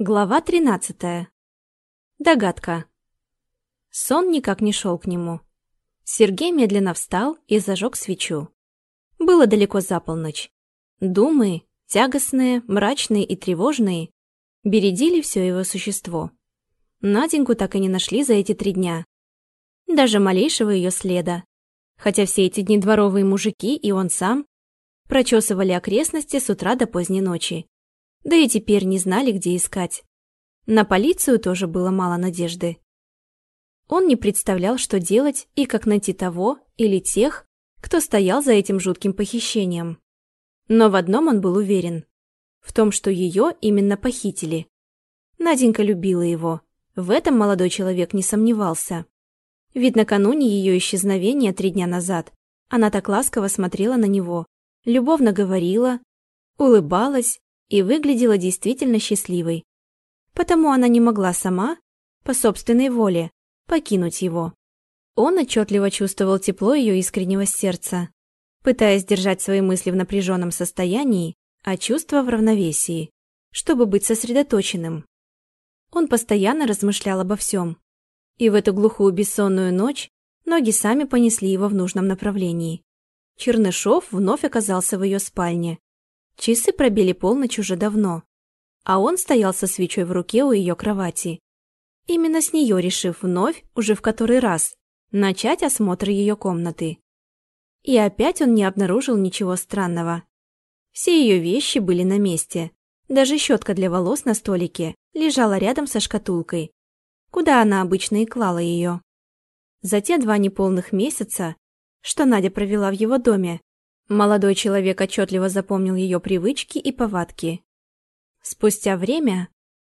Глава 13. Догадка. Сон никак не шел к нему. Сергей медленно встал и зажег свечу. Было далеко за полночь. Думы, тягостные, мрачные и тревожные, бередили все его существо. Наденьку так и не нашли за эти три дня. Даже малейшего ее следа. Хотя все эти дни дворовые мужики и он сам прочесывали окрестности с утра до поздней ночи да и теперь не знали, где искать. На полицию тоже было мало надежды. Он не представлял, что делать и как найти того или тех, кто стоял за этим жутким похищением. Но в одном он был уверен. В том, что ее именно похитили. Наденька любила его. В этом молодой человек не сомневался. Ведь накануне ее исчезновения три дня назад она так ласково смотрела на него, любовно говорила, улыбалась и выглядела действительно счастливой. Потому она не могла сама, по собственной воле, покинуть его. Он отчетливо чувствовал тепло ее искреннего сердца, пытаясь держать свои мысли в напряженном состоянии, а чувства в равновесии, чтобы быть сосредоточенным. Он постоянно размышлял обо всем. И в эту глухую бессонную ночь ноги сами понесли его в нужном направлении. Чернышов вновь оказался в ее спальне, Часы пробили полночь уже давно, а он стоял со свечой в руке у ее кровати. Именно с нее решив вновь, уже в который раз, начать осмотр ее комнаты. И опять он не обнаружил ничего странного. Все ее вещи были на месте. Даже щетка для волос на столике лежала рядом со шкатулкой, куда она обычно и клала ее. За те два неполных месяца, что Надя провела в его доме, Молодой человек отчетливо запомнил ее привычки и повадки. Спустя время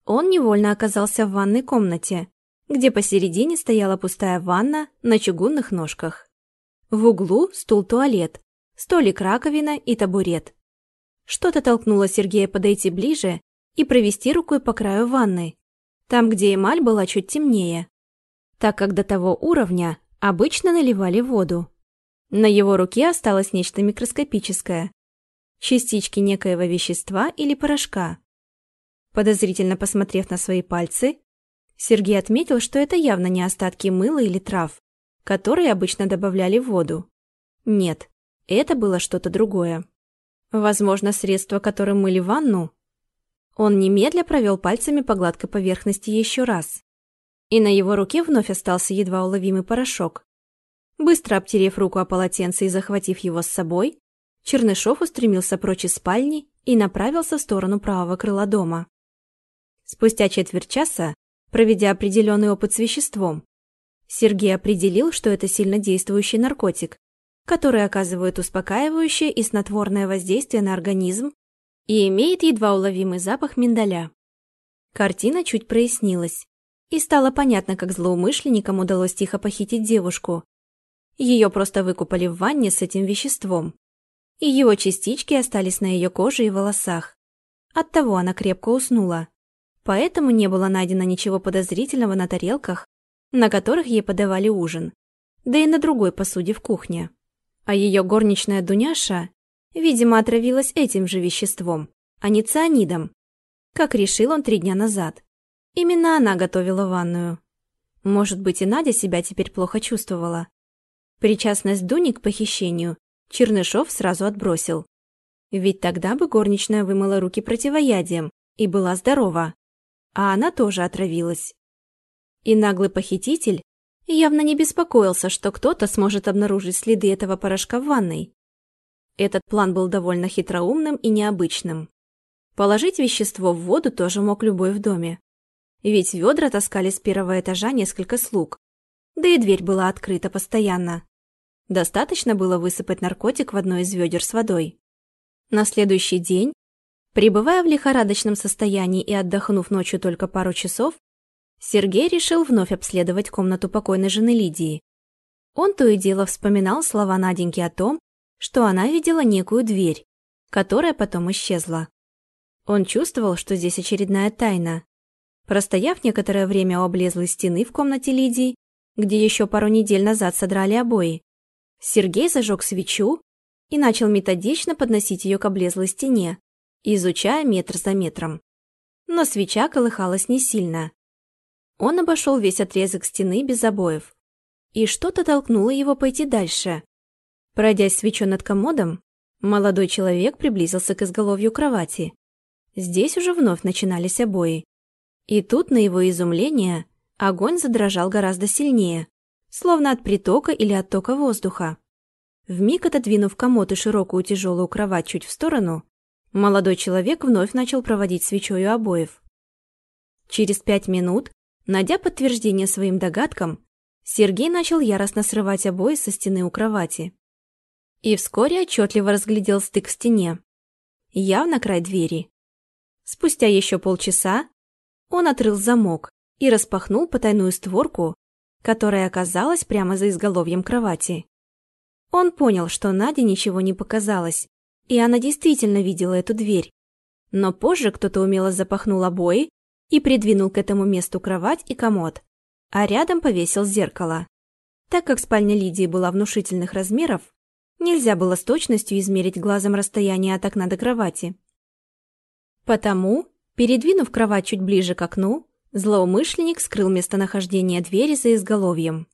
он невольно оказался в ванной комнате, где посередине стояла пустая ванна на чугунных ножках. В углу стул-туалет, столик-раковина и табурет. Что-то толкнуло Сергея подойти ближе и провести рукой по краю ванны, там, где эмаль была чуть темнее, так как до того уровня обычно наливали воду. На его руке осталось нечто микроскопическое. Частички некоего вещества или порошка. Подозрительно посмотрев на свои пальцы, Сергей отметил, что это явно не остатки мыла или трав, которые обычно добавляли в воду. Нет, это было что-то другое. Возможно, средство, которым мыли ванну. Он немедля провел пальцами по гладкой поверхности еще раз. И на его руке вновь остался едва уловимый порошок, Быстро обтерев руку о полотенце и захватив его с собой, Чернышов устремился прочь из спальни и направился в сторону правого крыла дома. Спустя четверть часа, проведя определенный опыт с веществом, Сергей определил, что это сильно действующий наркотик, который оказывает успокаивающее и снотворное воздействие на организм и имеет едва уловимый запах миндаля. Картина чуть прояснилась, и стало понятно, как злоумышленникам удалось тихо похитить девушку, ее просто выкупали в ванне с этим веществом. И его частички остались на ее коже и волосах. Оттого она крепко уснула. Поэтому не было найдено ничего подозрительного на тарелках, на которых ей подавали ужин, да и на другой посуде в кухне. А ее горничная Дуняша, видимо, отравилась этим же веществом, а не цианидом, как решил он три дня назад. Именно она готовила ванную. Может быть, и Надя себя теперь плохо чувствовала. Причастность Дуни к похищению Чернышов сразу отбросил. Ведь тогда бы горничная вымыла руки противоядием и была здорова. А она тоже отравилась. И наглый похититель явно не беспокоился, что кто-то сможет обнаружить следы этого порошка в ванной. Этот план был довольно хитроумным и необычным. Положить вещество в воду тоже мог любой в доме. Ведь ведра таскали с первого этажа несколько слуг. Да и дверь была открыта постоянно. Достаточно было высыпать наркотик в одно из ведер с водой. На следующий день, пребывая в лихорадочном состоянии и отдохнув ночью только пару часов, Сергей решил вновь обследовать комнату покойной жены Лидии. Он то и дело вспоминал слова Наденьки о том, что она видела некую дверь, которая потом исчезла. Он чувствовал, что здесь очередная тайна. Простояв некоторое время у облезлой стены в комнате Лидии, где еще пару недель назад содрали обои, Сергей зажег свечу и начал методично подносить ее к облезлой стене, изучая метр за метром. но свеча колыхалась не сильно. Он обошел весь отрезок стены без обоев. И что-то толкнуло его пойти дальше. Пройдя свечу над комодом, молодой человек приблизился к изголовью кровати. Здесь уже вновь начинались обои. И тут, на его изумление, огонь задрожал гораздо сильнее, словно от притока или оттока воздуха. Вмиг отодвинув комод и широкую тяжелую кровать чуть в сторону, молодой человек вновь начал проводить свечою обоев. Через пять минут, найдя подтверждение своим догадкам, Сергей начал яростно срывать обои со стены у кровати. И вскоре отчетливо разглядел стык в стене. Явно край двери. Спустя еще полчаса он отрыл замок и распахнул потайную створку, которая оказалась прямо за изголовьем кровати. Он понял, что Наде ничего не показалось, и она действительно видела эту дверь. Но позже кто-то умело запахнул обои и придвинул к этому месту кровать и комод, а рядом повесил зеркало. Так как спальня Лидии была внушительных размеров, нельзя было с точностью измерить глазом расстояние от окна до кровати. Потому, передвинув кровать чуть ближе к окну, злоумышленник скрыл местонахождение двери за изголовьем.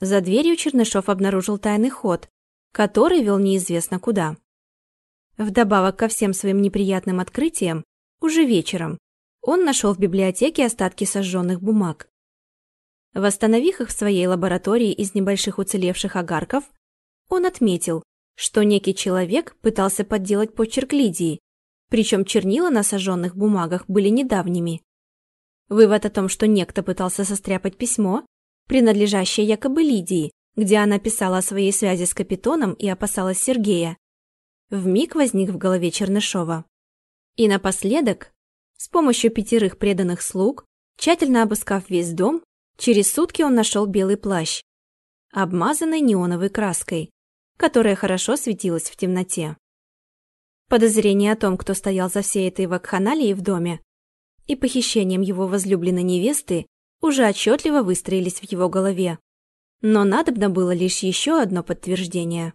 За дверью Чернышов обнаружил тайный ход, который вел неизвестно куда. Вдобавок ко всем своим неприятным открытиям, уже вечером, он нашел в библиотеке остатки сожженных бумаг. Восстановив их в своей лаборатории из небольших уцелевших огарков, он отметил, что некий человек пытался подделать почерк Лидии, причем чернила на сожженных бумагах были недавними. Вывод о том, что некто пытался состряпать письмо, принадлежащее якобы Лидии, где она писала о своей связи с Капитоном и опасалась Сергея, вмиг возник в голове Чернышова. И напоследок, с помощью пятерых преданных слуг, тщательно обыскав весь дом, через сутки он нашел белый плащ, обмазанный неоновой краской, которая хорошо светилась в темноте. Подозрения о том, кто стоял за всей этой вакханалией в доме и похищением его возлюбленной невесты, уже отчетливо выстроились в его голове. Но надобно было лишь еще одно подтверждение.